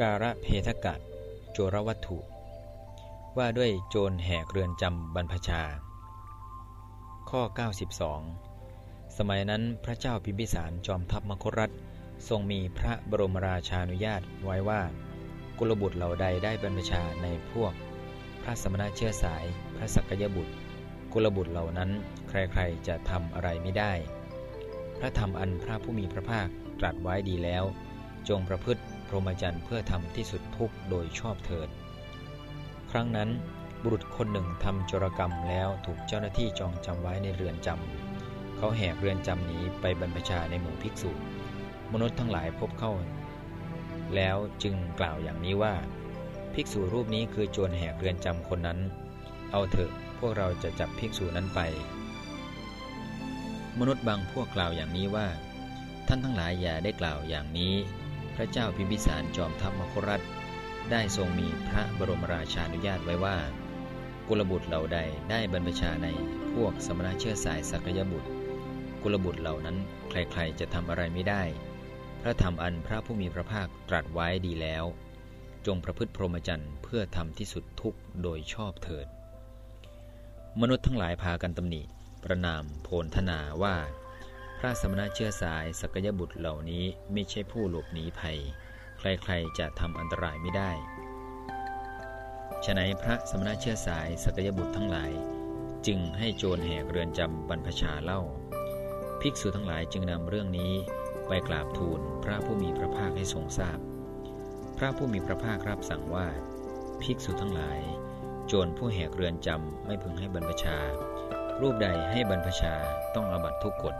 การะเพทกะโจรวัตถุ ว่าด้วยโจรแหกเรือนจำบรรพชา ข้อ 92 สมัยนั้นพระเจ้าพิมพิสารจอมทัพมครัฐทรงมีพระบรมราชานุญาตไว้ว่า กุลบุตรเหล่าใดได้บรรพชาในพวก พระสมณะเชื้อสาย พระสักยบุตร กุลบุตรเหล่านั้นใครๆจะทำอะไรไม่ได้ พระธรรมอันพระผู้มีพระภาคตรัสไว้ดีแล้ว จงประพฤติพรหมจรรย์เพื่อทำที่สุดทุกโดยชอบเถิด ครั้งนั้นบุรุษคนหนึ่งทำจรกรรมแล้วถูกเจ้าหน้าที่จองจำไว้ในเรือนจำเขาแหกเรือนจำหนีไปบรรพชาในหมู่ภิกษุ มนุษย์ทั้งหลายพบเข้า แล้วจึงกล่าวอย่างนี้ว่า ภิกษุรูปนี้คือโจรแหกเรือนจำคนนั้น เอาเถอะพวกเราจะจับภิกษุนั้นไป มนุษย์บางพวกกล่าวอย่างนี้ว่า ท่านทั้งหลายอย่าได้กล่าวอย่างนี้ พระเจ้าพิมพิสารจอมทัพมครัฐได้ทรงมีพระบรมราชานุญาตไว้ว่า กุลบุตรเหล่าใดได้บรรพชาในพวกสมณะเชื้อสายสักยบุตร กุลบุตรเหล่านั้นใครๆจะทำอะไรไม่ได้ พระธรรมอันพระผู้มีพระภาคตรัสไว้ดีแล้ว จงประพฤติพรหมจรรย์เพื่อทำที่สุดทุกโดยชอบเถิด มนุษย์ทั้งหลายพากันตำหนิ ประนามโพลธนาว่า พระสมณะเชื้อสายสักยบุตรเหล่านี้ไม่ใช่ผู้หลบหนีภัย ใครๆจะทำอันตรายไม่ได้ฉนัยพระสมณะเชื้อสายสักยบุตรทั้งหลาย จึงให้โจรแหกเรือนจำบรรพชาเล่า ภิกษุทั้งหลายจึงนำเรื่องนี้ไปกราบทูลพระผู้มีพระภาคให้ทรงทราบพพระผู้มีพระภาครับสั่งว่า ภิกษุทั้งหลาย โจรผู้แหกเรือนจำไม่พึงให้บรรพชา รูปใดให้บรรพชาต้องอาบัตทุกกฎ